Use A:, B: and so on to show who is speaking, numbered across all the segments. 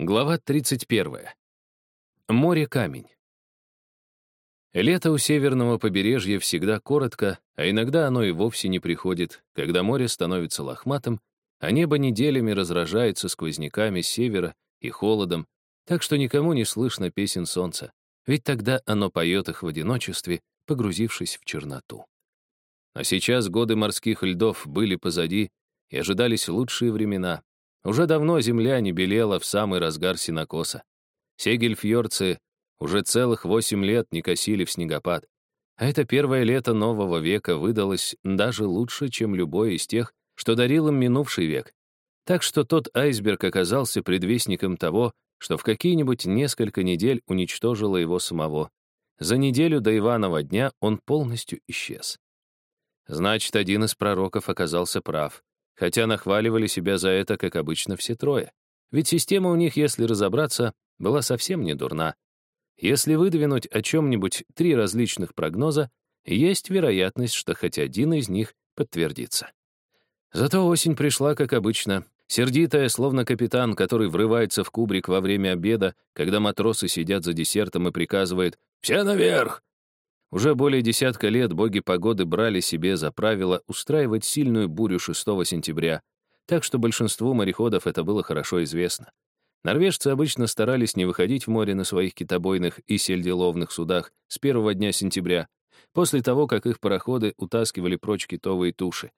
A: Глава 31. Море-камень. Лето у северного побережья всегда коротко, а иногда оно и вовсе не приходит, когда море становится лохматым, а небо неделями разражается сквозняками с севера и холодом, так что никому не слышно песен солнца, ведь тогда оно поет их в одиночестве, погрузившись в черноту. А сейчас годы морских льдов были позади, и ожидались лучшие времена, уже давно земля не белела в самый разгар синокоса. Сегельфьорцы уже целых восемь лет не косили в снегопад. А это первое лето нового века выдалось даже лучше, чем любое из тех, что дарил им минувший век. Так что тот айсберг оказался предвестником того, что в какие-нибудь несколько недель уничтожило его самого. За неделю до Иванова дня он полностью исчез. Значит, один из пророков оказался прав хотя нахваливали себя за это, как обычно, все трое. Ведь система у них, если разобраться, была совсем не дурна. Если выдвинуть о чем-нибудь три различных прогноза, есть вероятность, что хоть один из них подтвердится. Зато осень пришла, как обычно, сердитая, словно капитан, который врывается в кубрик во время обеда, когда матросы сидят за десертом и приказывает «Все наверх!» Уже более десятка лет боги погоды брали себе за правило устраивать сильную бурю 6 сентября, так что большинству мореходов это было хорошо известно. Норвежцы обычно старались не выходить в море на своих китобойных и сельделовных судах с первого дня сентября, после того, как их пароходы утаскивали прочь китовые туши.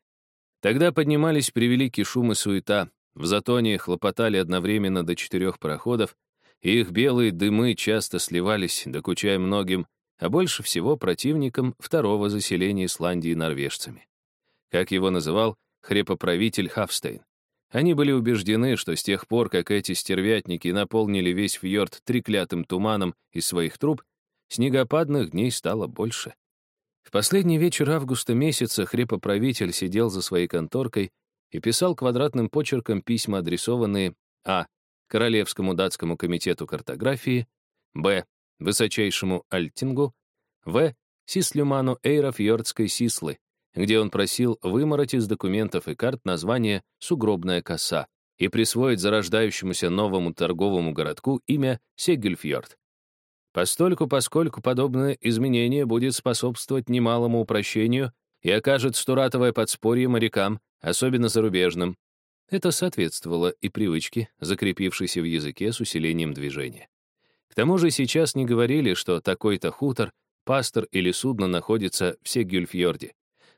A: Тогда поднимались превеликий шум и суета, в затоне хлопотали одновременно до четырех пароходов, и их белые дымы часто сливались, докучая многим, а больше всего противником второго заселения Исландии норвежцами. Как его называл хрепоправитель Хафстейн. Они были убеждены, что с тех пор, как эти стервятники наполнили весь фьорд треклятым туманом из своих труб, снегопадных дней стало больше. В последний вечер августа месяца хрепоправитель сидел за своей конторкой и писал квадратным почерком письма, адресованные а. Королевскому датскому комитету картографии, б высочайшему Альтингу, в. Сислюману Эйрофьордской Сислы, где он просил вымороть из документов и карт название «Сугробная коса» и присвоить зарождающемуся новому торговому городку имя Сегельфьорд. Постольку, поскольку подобное изменение будет способствовать немалому упрощению и окажет стуратовое подспорье морякам, особенно зарубежным. Это соответствовало и привычке, закрепившейся в языке с усилением движения. К тому же сейчас не говорили, что такой-то хутор, пастор или судно находится в Сегюльфьорде.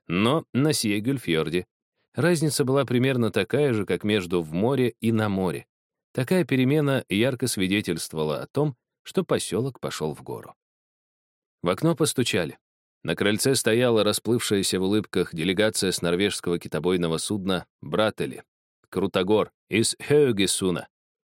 A: Но на Сегюльфьорде. Разница была примерно такая же, как между в море и на море. Такая перемена ярко свидетельствовала о том, что поселок пошел в гору. В окно постучали. На крыльце стояла расплывшаяся в улыбках делегация с норвежского китобойного судна «Братели», Крутогор, из Хеогесуна.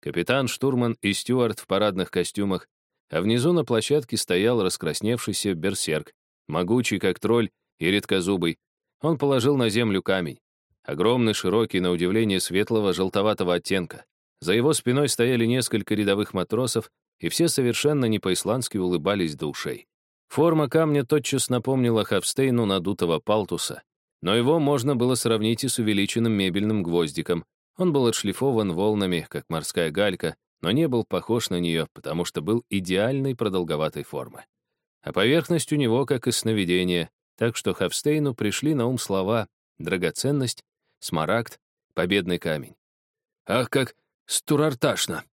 A: Капитан, штурман и стюард в парадных костюмах, а внизу на площадке стоял раскрасневшийся берсерк, могучий как тролль и редкозубый. Он положил на землю камень. Огромный, широкий, на удивление светлого, желтоватого оттенка. За его спиной стояли несколько рядовых матросов, и все совершенно не по-исландски улыбались до ушей. Форма камня тотчас напомнила Хавстейну надутого палтуса, но его можно было сравнить и с увеличенным мебельным гвоздиком, он был отшлифован волнами, как морская галька, но не был похож на нее, потому что был идеальной продолговатой формы. А поверхность у него как и сновидение, так что Хавстейну пришли на ум слова «драгоценность», «смарагд», «победный камень». «Ах, как стурарташно!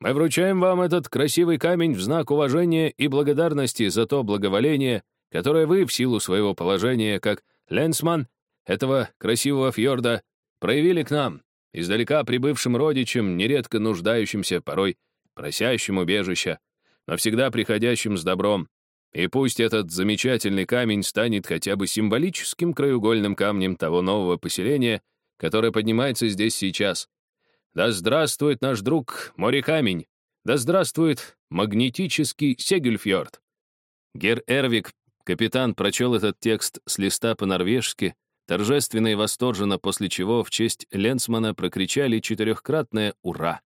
A: Мы вручаем вам этот красивый камень в знак уважения и благодарности за то благоволение, которое вы в силу своего положения как ленсман этого красивого фьорда проявили к нам, издалека прибывшим родичам, нередко нуждающимся, порой просящим убежища, но всегда приходящим с добром. И пусть этот замечательный камень станет хотя бы символическим краеугольным камнем того нового поселения, которое поднимается здесь сейчас. Да здравствует наш друг море-камень! Да здравствует магнетический Сегельфьорд! Гер Эрвик, капитан, прочел этот текст с листа по-норвежски, торжественно и восторженно, после чего в честь Ленсмана прокричали четырехкратное «Ура!».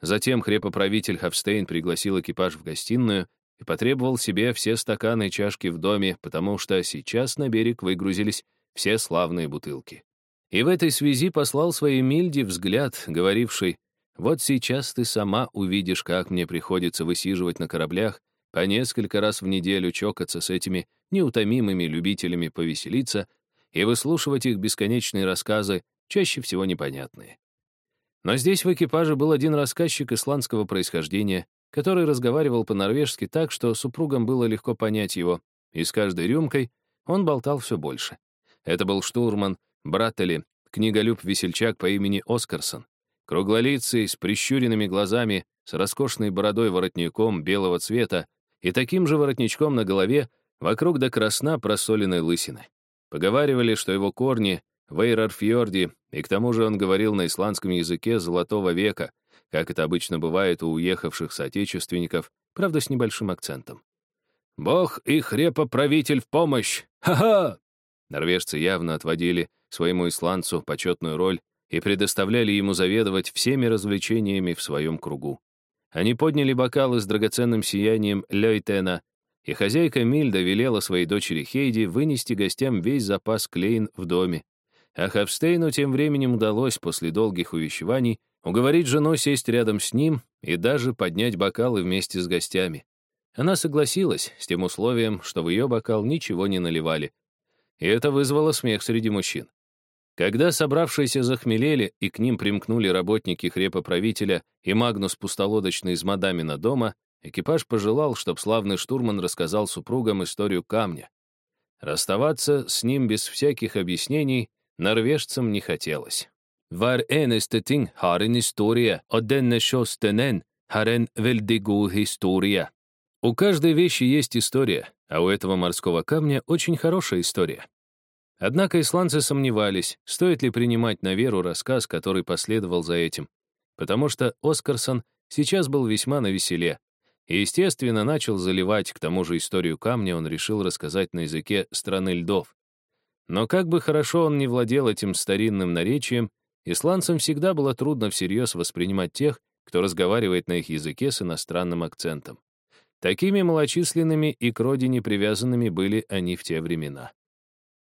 A: Затем хрепоправитель Хавстейн пригласил экипаж в гостиную и потребовал себе все стаканы и чашки в доме, потому что сейчас на берег выгрузились все славные бутылки. И в этой связи послал своей Мильде взгляд, говоривший Вот сейчас ты сама увидишь, как мне приходится высиживать на кораблях, по несколько раз в неделю чокаться с этими неутомимыми любителями повеселиться и выслушивать их бесконечные рассказы, чаще всего непонятные. Но здесь в экипаже был один рассказчик исландского происхождения, который разговаривал по-норвежски так, что супругам было легко понять его, и с каждой рюмкой он болтал все больше. Это был штурман Браттели, книголюб-весельчак по имени Оскарсон. Круглолицый, с прищуренными глазами, с роскошной бородой-воротником белого цвета и таким же воротничком на голове, вокруг до красна просоленной лысины. Поговаривали, что его корни в Эйрарфьорде, и к тому же он говорил на исландском языке золотого века, как это обычно бывает у уехавших соотечественников, правда, с небольшим акцентом. «Бог и хрепоправитель в помощь! Ха-ха!» Норвежцы явно отводили своему исландцу почетную роль и предоставляли ему заведовать всеми развлечениями в своем кругу. Они подняли бокалы с драгоценным сиянием Лейтена, и хозяйка Мильда велела своей дочери Хейди вынести гостям весь запас клейн в доме. А Хавстейну тем временем удалось после долгих увещеваний уговорить жену сесть рядом с ним и даже поднять бокалы вместе с гостями. Она согласилась с тем условием, что в ее бокал ничего не наливали. И это вызвало смех среди мужчин. Когда собравшиеся захмелели и к ним примкнули работники хрепоправителя и Магнус Пустолодочный из Мадамина дома, экипаж пожелал, чтоб славный штурман рассказал супругам историю камня. Расставаться с ним без всяких объяснений норвежцам не хотелось. «Var eneste ting har en historia, och denne kjosten har en väldigt god historia». У каждой вещи есть история, а у этого морского камня очень хорошая история. Однако исландцы сомневались, стоит ли принимать на веру рассказ, который последовал за этим, потому что Оскарсон сейчас был весьма навеселе, и, естественно, начал заливать, к тому же историю камня он решил рассказать на языке страны льдов. Но как бы хорошо он не владел этим старинным наречием, исландцам всегда было трудно всерьез воспринимать тех, кто разговаривает на их языке с иностранным акцентом. Такими малочисленными и к родине привязанными были они в те времена.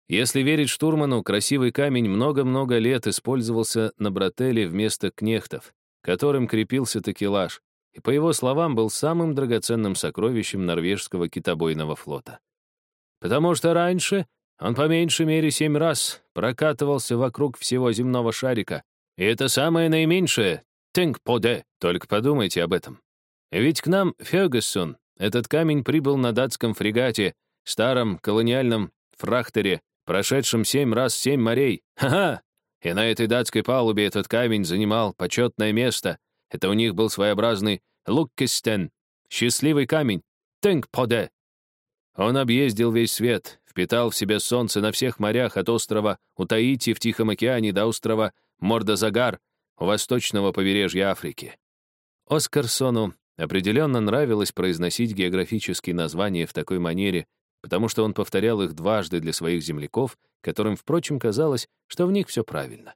A: Если верить штурману, красивый камень много-много лет использовался на брателе вместо кнехтов, которым крепился такелаж, и, по его словам, был самым драгоценным сокровищем норвежского китобойного флота. Потому что раньше он по меньшей мере семь раз прокатывался вокруг всего земного шарика, и это самое наименьшее — Тенгподе. Только подумайте об этом. Ведь к нам Фергюсон, этот камень прибыл на датском фрегате, старом колониальном фрахтере, прошедшем семь раз семь морей. Ха-ха! И на этой датской палубе этот камень занимал почетное место. Это у них был своеобразный Луккестен, счастливый камень, Тенгподе. Он объездил весь свет, впитал в себя солнце на всех морях от острова Утаити в Тихом океане до острова Мордозагар у восточного побережья Африки. Оскарсону Определенно нравилось произносить географические названия в такой манере, потому что он повторял их дважды для своих земляков, которым, впрочем, казалось, что в них все правильно.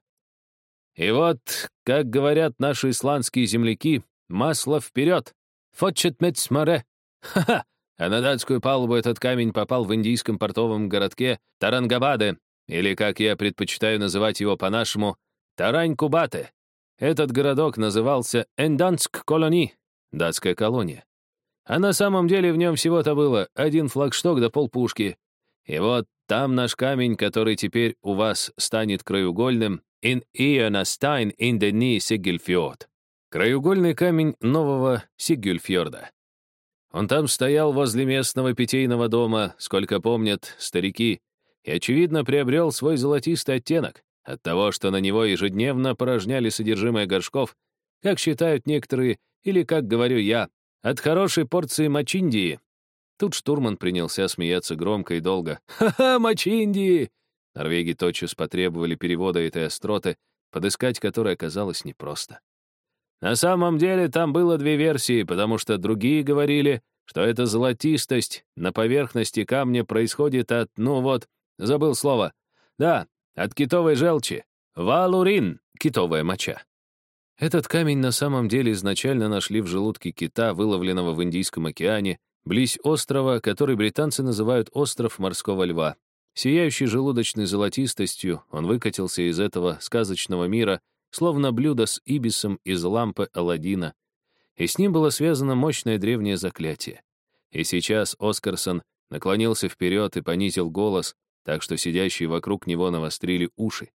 A: И вот, как говорят наши исландские земляки, масло вперед! Фотчет мецмаре! Ха-ха! А на датскую палубу этот камень попал в индийском портовом городке Тарангабаде, или, как я предпочитаю называть его по-нашему, Тарань-Кубате. Этот городок назывался Энданск-Колони, датская колония. А на самом деле в нем всего-то было один флагшток да полпушки. И вот там наш камень, который теперь у вас станет краеугольным, Ionastine in the New Sigilfjord. Краеугольный камень нового Сигюльфьорда. Он там стоял возле местного питейного дома, сколько помнят старики, и, очевидно, приобрел свой золотистый оттенок от того, что на него ежедневно порожняли содержимое горшков, как считают некоторые или, как говорю я, от хорошей порции мачиндии. Тут штурман принялся смеяться громко и долго. «Ха-ха, мачиндии!» Норвеги тотчас потребовали перевода этой остроты, подыскать которой оказалось непросто. На самом деле там было две версии, потому что другие говорили, что эта золотистость на поверхности камня происходит от, ну вот, забыл слово. Да, от китовой желчи. Валурин, китовая моча. Этот камень на самом деле изначально нашли в желудке кита, выловленного в Индийском океане, близ острова, который британцы называют «остров морского льва». Сияющий желудочной золотистостью, он выкатился из этого сказочного мира словно блюдо с ибисом из лампы Аладдина, и с ним было связано мощное древнее заклятие. И сейчас Оскарсон наклонился вперед и понизил голос, так что сидящие вокруг него навострили уши.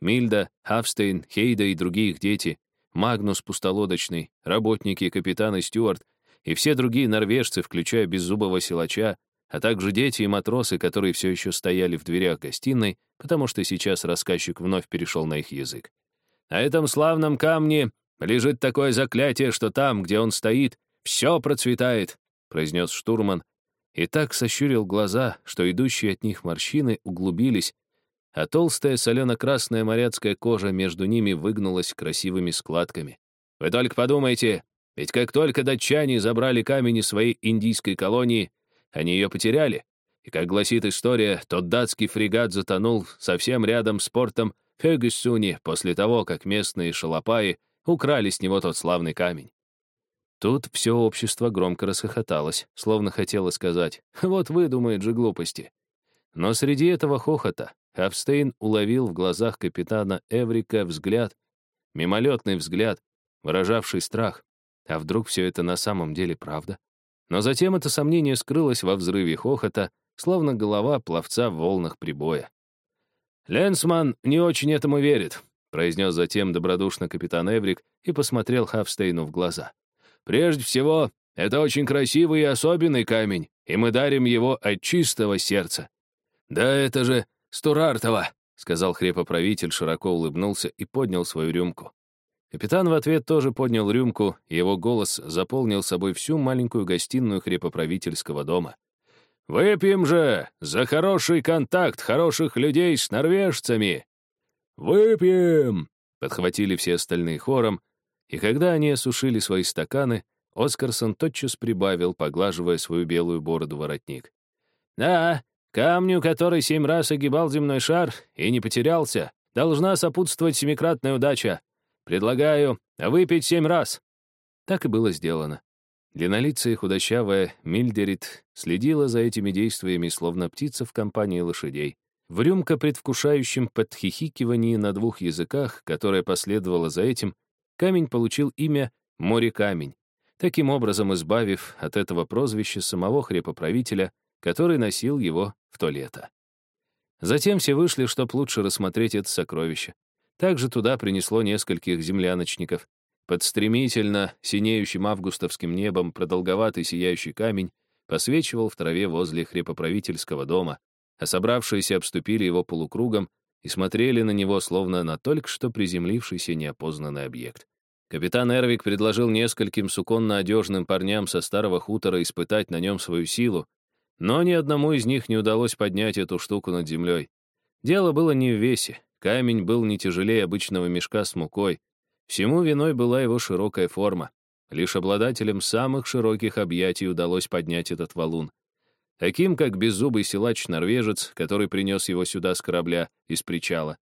A: Мильда, Хавстейн, Хейда и другие их дети, Магнус Пустолодочный, работники капитан Стюарт и все другие норвежцы, включая беззубого силача, а также дети и матросы, которые все еще стояли в дверях гостиной, потому что сейчас рассказчик вновь перешел на их язык. На этом славном камне лежит такое заклятие, что там, где он стоит, все процветает, произнес штурман, и так сощурил глаза, что идущие от них морщины углубились, а толстая солено-красная моряцкая кожа между ними выгнулась красивыми складками. Вы только подумайте, ведь как только датчане забрали камень из своей индийской колонии, они ее потеряли. И, как гласит история, тот датский фрегат затонул совсем рядом с портом Фегюссуни после того, как местные шалопаи украли с него тот славный камень. Тут все общество громко расхохоталось, словно хотело сказать «Вот выдумает же глупости». Но среди этого хохота Хавстейн уловил в глазах капитана Эврика взгляд, мимолетный взгляд, выражавший страх. А вдруг все это на самом деле правда? Но затем это сомнение скрылось во взрыве хохота, словно голова пловца в волнах прибоя. «Ленсман не очень этому верит», — произнес затем добродушно капитан Эврик и посмотрел Хавстейну в глаза. «Прежде всего, это очень красивый и особенный камень, и мы дарим его от чистого сердца». «Да это же Стурартова», — сказал хрепоправитель, широко улыбнулся и поднял свою рюмку. Капитан в ответ тоже поднял рюмку, и его голос заполнил собой всю маленькую гостиную хрепоправительского дома. «Выпьем же за хороший контакт хороших людей с норвежцами!» «Выпьем!» — подхватили все остальные хором, и когда они осушили свои стаканы, Оскарсон тотчас прибавил, поглаживая свою белую бороду воротник. «Да, камню, который семь раз огибал земной шар и не потерялся, должна сопутствовать семикратная удача. Предлагаю выпить семь раз». Так и было сделано. Длиннолицая худощавая Мильдерит следила за этими действиями, словно птица в компании лошадей. В рюмка предвкушающем подхихикивании на двух языках, которое последовало за этим, камень получил имя Море-камень, таким образом избавив от этого прозвища самого хрепоправителя, который носил его в то лето. Затем все вышли, чтоб лучше рассмотреть это сокровище. Также туда принесло нескольких земляночников, под стремительно синеющим августовским небом продолговатый сияющий камень посвечивал в траве возле хрепоправительского дома, а собравшиеся обступили его полукругом и смотрели на него, словно на только что приземлившийся неопознанный объект. Капитан Эрвик предложил нескольким суконно-одежным парням со старого хутора испытать на нем свою силу, но ни одному из них не удалось поднять эту штуку над землей. Дело было не в весе, камень был не тяжелее обычного мешка с мукой, Всему виной была его широкая форма. Лишь обладателям самых широких объятий удалось поднять этот валун. Таким, как беззубый силач-норвежец, который принес его сюда с корабля, из причала.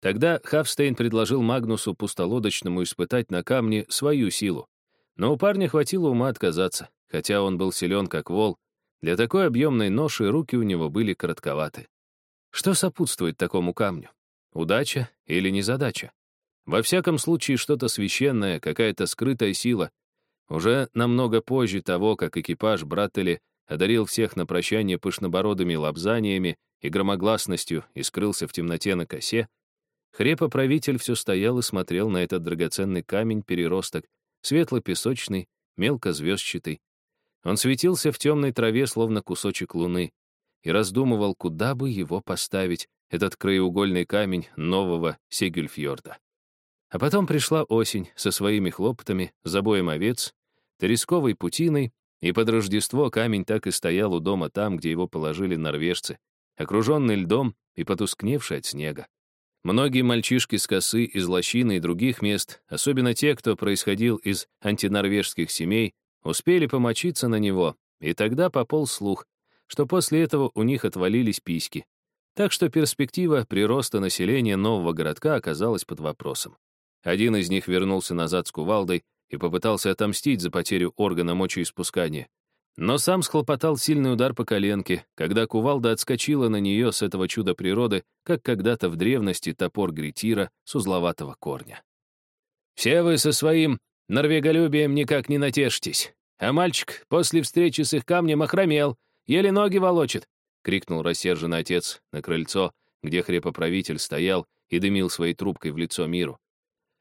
A: Тогда Хавстейн предложил Магнусу пустолодочному испытать на камне свою силу. Но у парня хватило ума отказаться, хотя он был силен, как вол. Для такой объемной ноши руки у него были коротковаты. Что сопутствует такому камню? Удача или незадача? Во всяком случае, что-то священное, какая-то скрытая сила. Уже намного позже того, как экипаж Браттели одарил всех на прощание пышнобородыми лапзаниями и громогласностью и скрылся в темноте на косе, хрепоправитель все стоял и смотрел на этот драгоценный камень-переросток, светло-песочный, мелко-звездчатый. Он светился в темной траве, словно кусочек луны, и раздумывал, куда бы его поставить, этот краеугольный камень нового Сегюльфьорда. А потом пришла осень со своими хлопотами, забоем овец, тресковой путиной, и под Рождество камень так и стоял у дома там, где его положили норвежцы, окруженный льдом и потускневший от снега. Многие мальчишки с косы, из лощины и других мест, особенно те, кто происходил из антинорвежских семей, успели помочиться на него, и тогда пополз слух, что после этого у них отвалились письки. Так что перспектива прироста населения нового городка оказалась под вопросом. Один из них вернулся назад с кувалдой и попытался отомстить за потерю органа мочеиспускания. Но сам схлопотал сильный удар по коленке, когда кувалда отскочила на нее с этого чуда природы, как когда-то в древности топор гретира с узловатого корня. Все вы со своим норвеголюбием никак не натешитесь. А мальчик после встречи с их камнем охромел, еле ноги волочит», — крикнул рассерженный отец на крыльцо, где хрепоправитель стоял и дымил своей трубкой в лицо миру.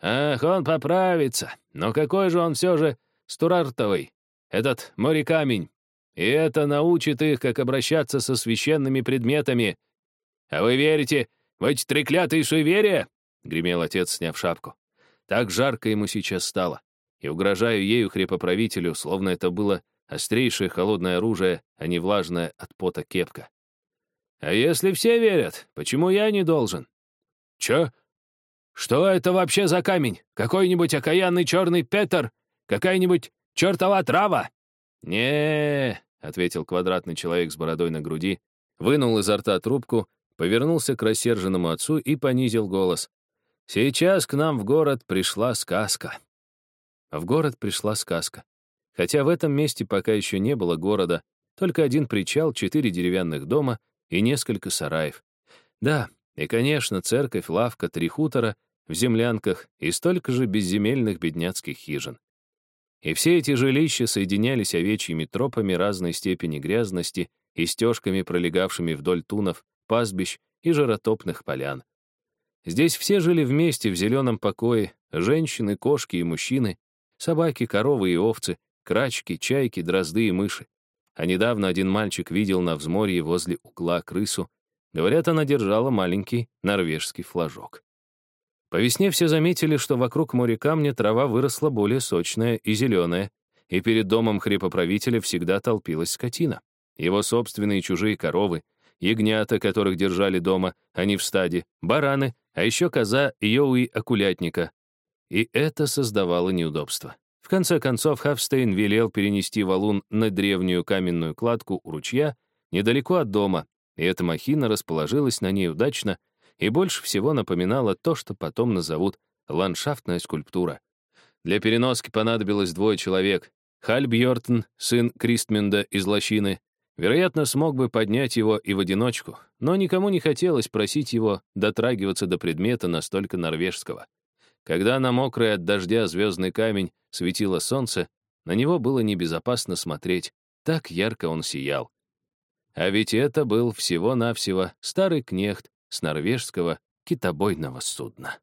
A: «Ах, он поправится, но какой же он все же стурартовый, этот морекамень. И это научит их, как обращаться со священными предметами. А вы верите в эти треклятые суеверия?» — гремел отец, сняв шапку. Так жарко ему сейчас стало и угрожаю ею хрепоправителю, словно это было острейшее холодное оружие, а не влажное от пота кепка. А если все верят, почему я не должен? Чё? Что это вообще за камень? Какой-нибудь окаянный черный Петер? Какая-нибудь чертова трава? не ответил квадратный человек с бородой на груди, вынул изо рта трубку, повернулся к рассерженному отцу и понизил голос. «Сейчас к нам в город пришла сказка». В город пришла сказка. Хотя в этом месте пока еще не было города, только один причал, четыре деревянных дома и несколько сараев. Да, и, конечно, церковь, лавка, три хутора в землянках и столько же безземельных бедняцких хижин. И все эти жилища соединялись овечьими тропами разной степени грязности и стежками, пролегавшими вдоль тунов, пастбищ и жаротопных полян. Здесь все жили вместе в зеленом покое, женщины, кошки и мужчины, Собаки, коровы и овцы, крачки, чайки, дрозды и мыши. А недавно один мальчик видел на взморье возле угла крысу. Говорят, она держала маленький норвежский флажок. По весне все заметили, что вокруг моря камня трава выросла более сочная и зеленая, и перед домом хрепоправителя всегда толпилась скотина. Его собственные чужие коровы, ягнята, которых держали дома, а не в стаде, бараны, а еще коза Йоуи Окулятника, и это создавало неудобства. В конце концов, Хавстейн велел перенести валун на древнюю каменную кладку у ручья, недалеко от дома, и эта махина расположилась на ней удачно и больше всего напоминала то, что потом назовут ландшафтная скульптура. Для переноски понадобилось двое человек. Халь Бьортон, сын Кристменда из Лощины, вероятно, смог бы поднять его и в одиночку, но никому не хотелось просить его дотрагиваться до предмета настолько норвежского. Когда на мокрый от дождя звездный камень светило солнце, на него было небезопасно смотреть, так ярко он сиял. А ведь это был всего-навсего старый кнехт с норвежского китобойного судна.